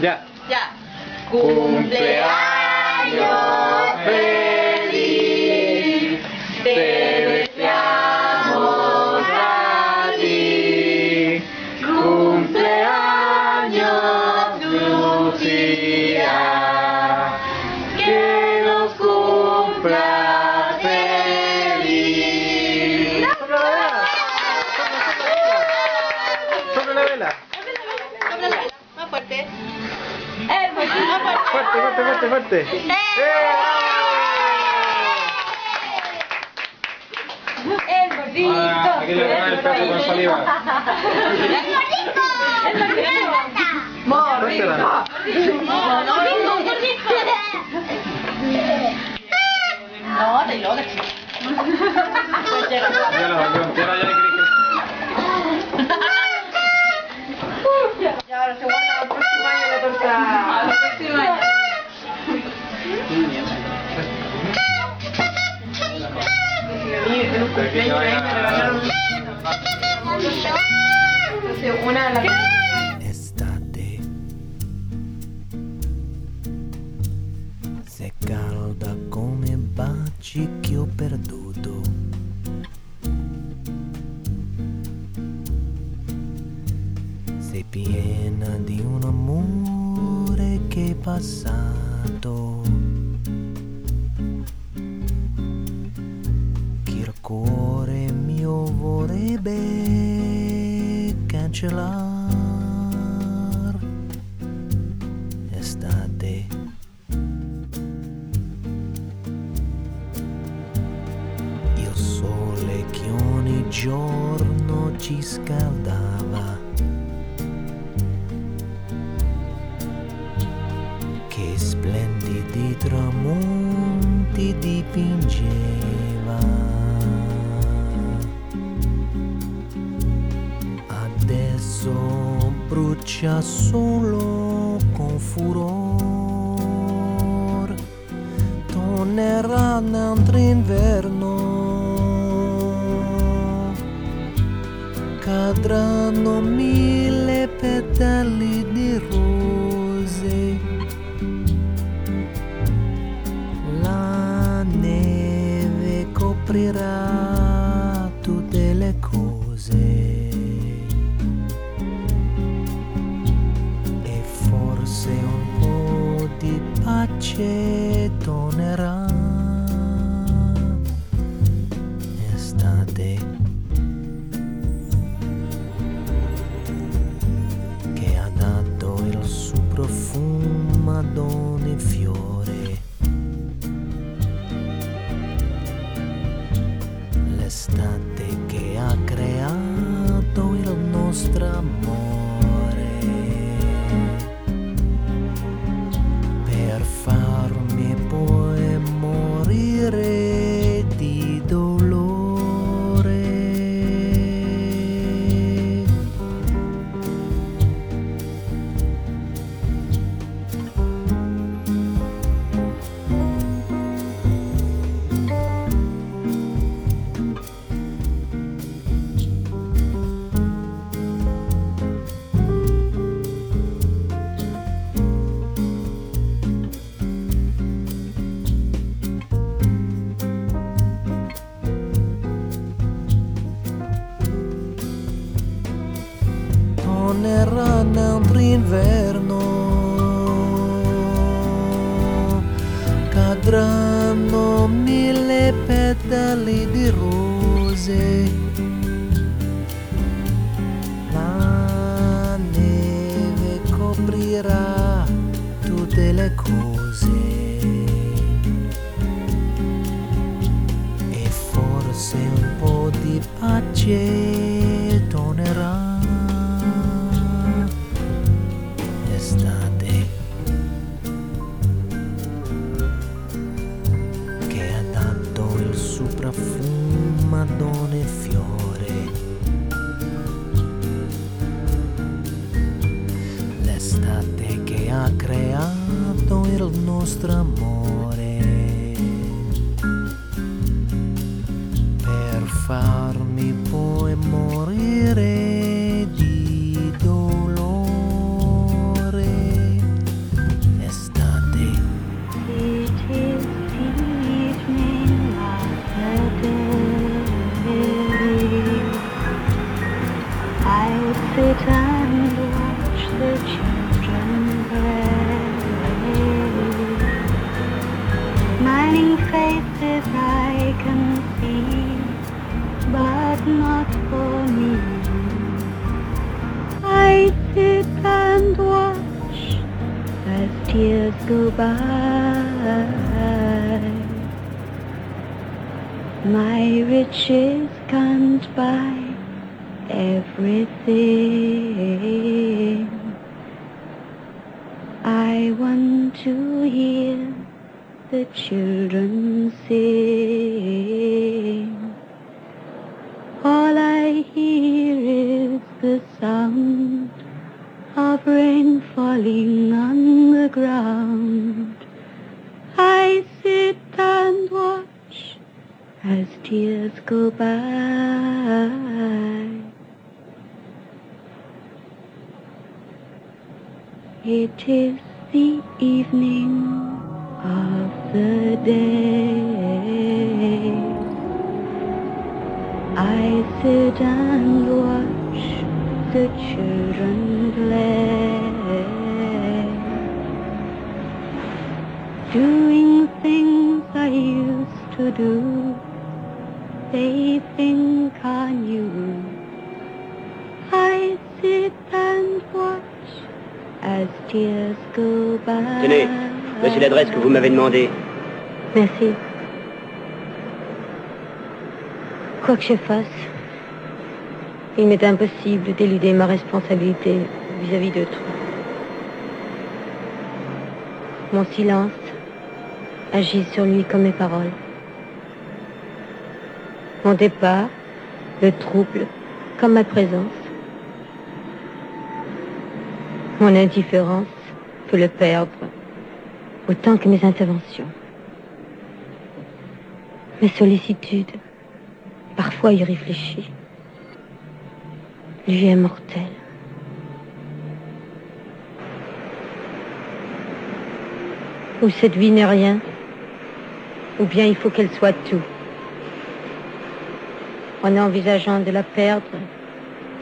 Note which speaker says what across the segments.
Speaker 1: Ya.
Speaker 2: Ya.
Speaker 1: Cumpleaños
Speaker 2: Fuerte,
Speaker 1: fuerte, fuerte, fuerte.
Speaker 3: el gordito.
Speaker 1: Ah, ponen el con saliva.
Speaker 2: No, no, no, gordito. No, te lo
Speaker 1: Ya lo valió, ya la ya le creí
Speaker 3: Ya, ahora se guarda el próximo año la torta. Próximo año. Una de
Speaker 4: Estate Se calda come baci che ho perduto. Sei piena di un amore che è vorrebbe cancellare Estate. Il sole che ogni giorno ci scaldava. Che splendidi tramonti dipingeva brucia solo con furor. Tornerà un altro inverno. Cadranno mille petali di rose. La neve coprirà pace tornerà. Estate che ha dato il suo profumo ad ogni fiore. L'estate che ha creato il nostro amore nostro amore per farmi poi morire di dolore estate I sit and watch the children play.
Speaker 5: Faces I can see, but not for me. I sit and watch as tears go by. My riches can't buy everything. The children sing. All I hear is the sound of rain falling on the ground. I sit and watch as tears go by. It is the evening of the day. I sit and watch the children play. Doing things I used to do. They think I knew. I sit and watch as tears go by.
Speaker 6: Tenez, voici l'adresse que vous m'avez demandée.
Speaker 5: Merci. Quoi que je fasse, il m'est impossible d'éluder ma responsabilité vis-à-vis d'autrui. Mon silence agit sur lui comme mes paroles. Mon départ le trouble comme ma présence. Mon indifférence peut le perdre autant que mes interventions. Mes sollicitudes, parfois y réfléchis. Lui est mortel. Ou cette vie n'est rien, ou bien il faut qu'elle soit tout. En envisageant de la perdre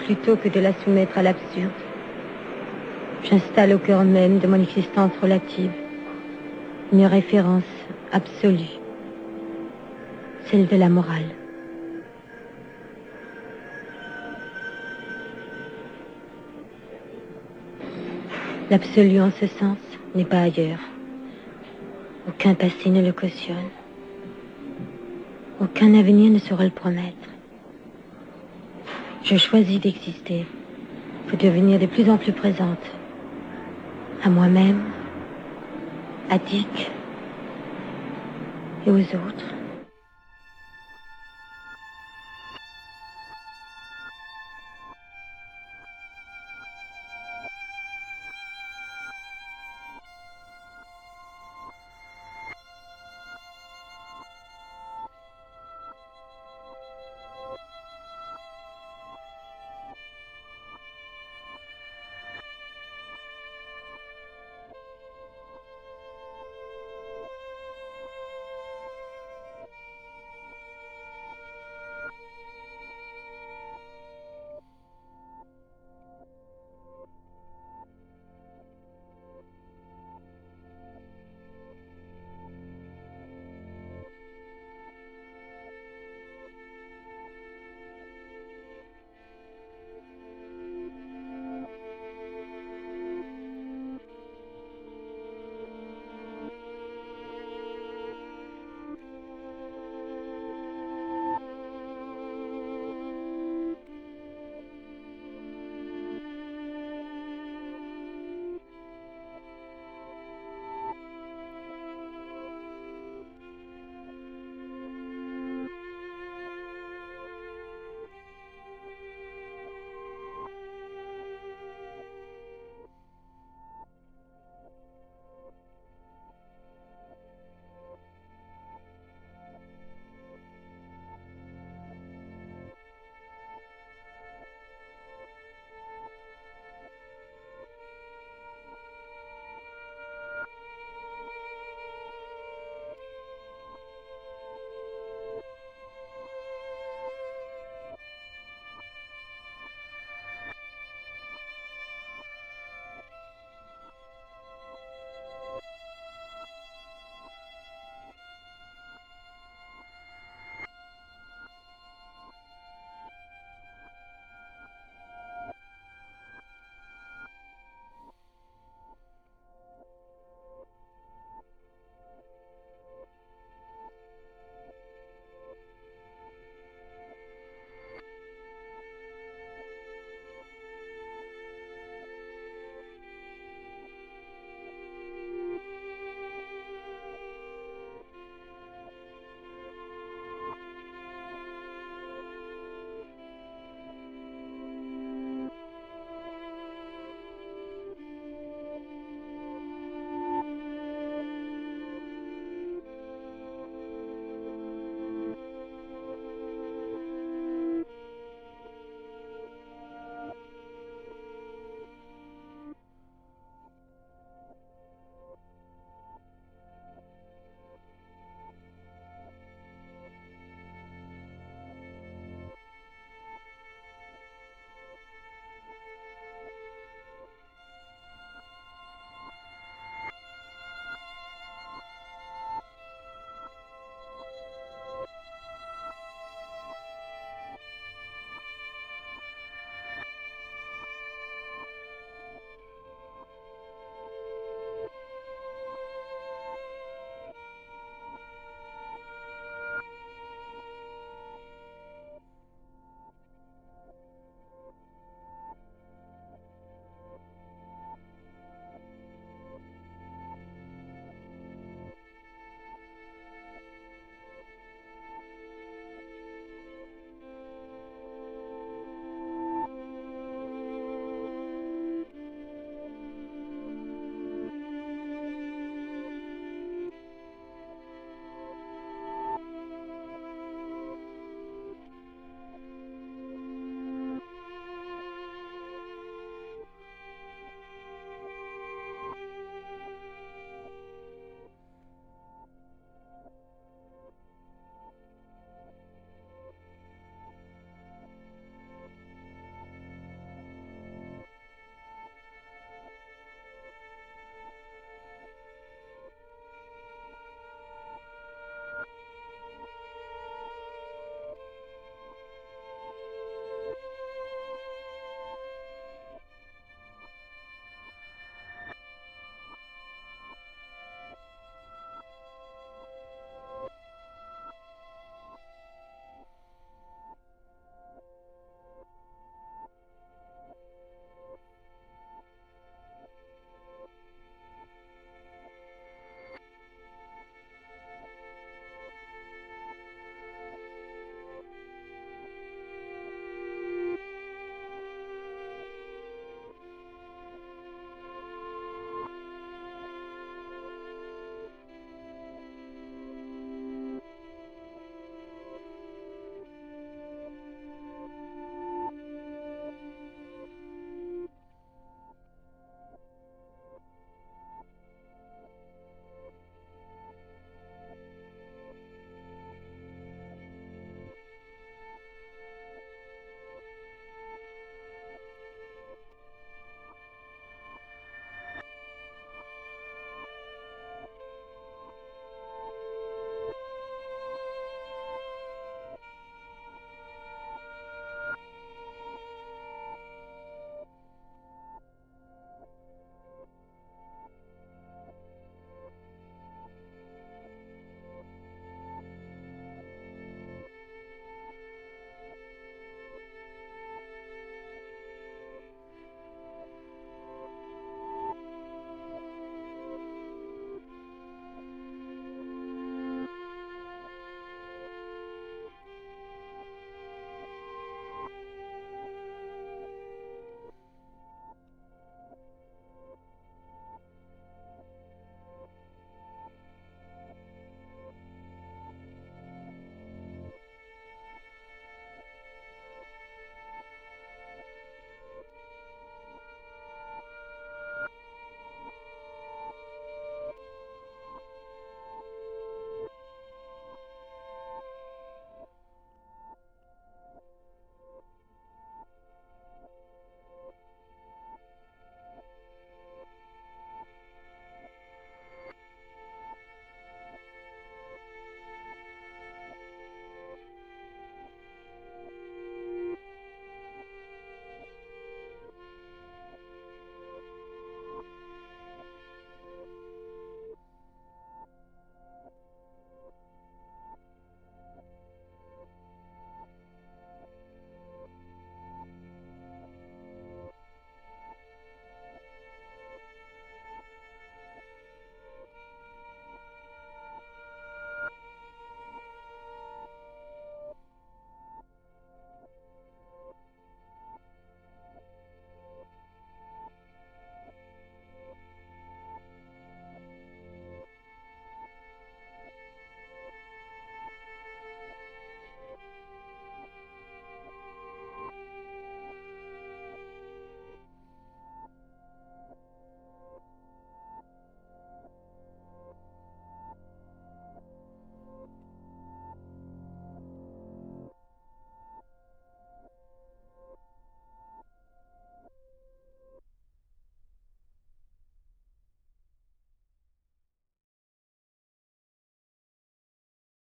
Speaker 5: plutôt que de la soumettre à l'absurde, j'installe au cœur même de mon existence relative une référence absolue, celle de la morale. L'absolu en ce sens n'est pas ailleurs. Aucun passé ne le cautionne. Aucun avenir ne saura le promettre. Je choisis d'exister pour devenir de plus en plus présente à moi-même, à Dick et aux autres.